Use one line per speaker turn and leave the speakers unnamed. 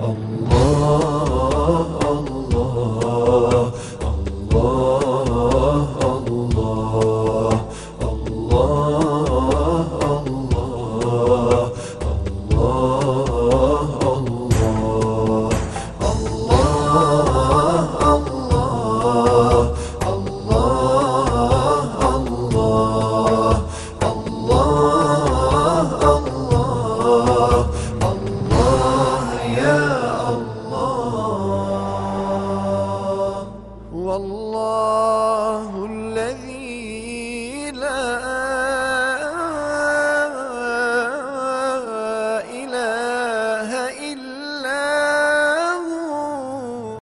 الله. هو الله الذي لا